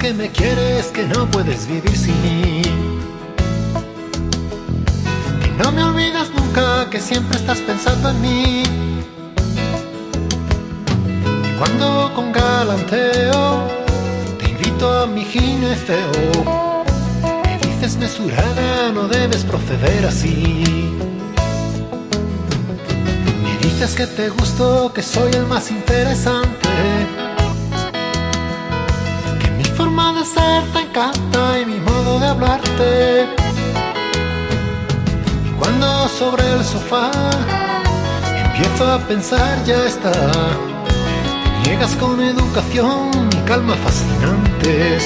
me quieres, que no puedes vivir sin mí. Que no me olvidas nunca, que siempre estás pensando en mí. Y cuando con galanteo te invito a mi gineceo, me dices mesurada, no debes proceder así. Me dices que te gusto, que soy el más interesante encanta y mi modo de hablarte. Y cuando sobre el sofá empiezo a pensar, ya está. Llegas con educación y calma fascinantes.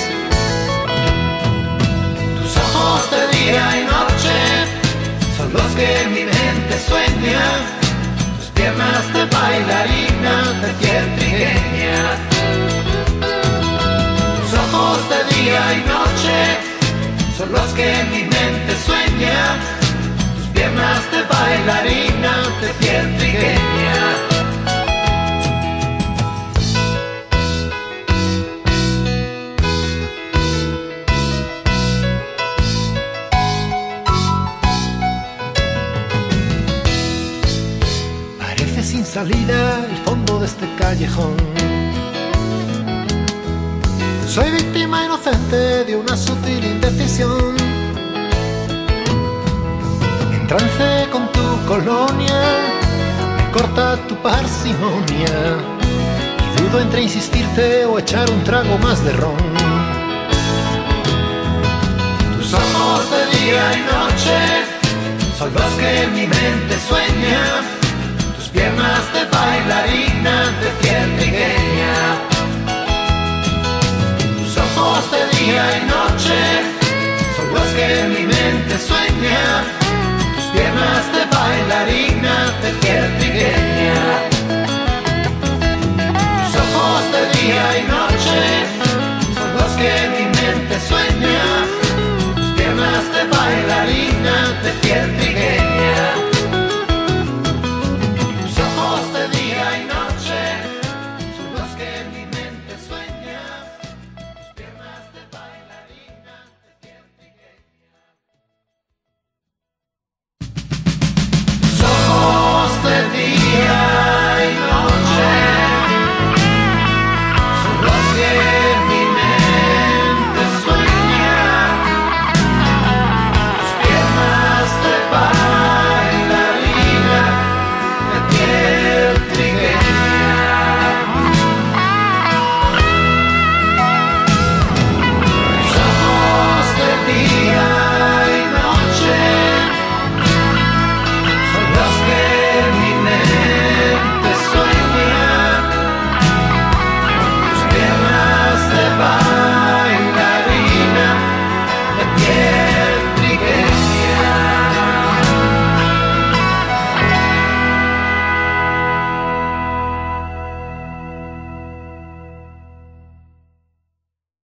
Tus ojos de día y noche son los que mi mente sueña. Tus piernas de bailarina de piel trigueña los que mi mente sueña. Tus piernas de bailarina de piel trigueña. Parece sin salida el fondo de este callejón soy víctima inocente de una sutil En trance con tu colonia, me corta tu parsimonia. Y dudo entre insistirte o echar un trago más de ron. Tus ojos de día y noche son los que mi mente sueña. Tus piernas de bailarina de piel trigueña de día y noche son los que mi mente sueña. Piernas de bailarina de piel trigueña. Tus ojos de día y noche son los que mi mente sueña. Tus piernas de bailarina de piel